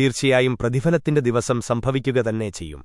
തീർച്ചയായും പ്രതിഫലത്തിന്റെ ദിവസം സംഭവിക്കുക തന്നെ ചെയ്യും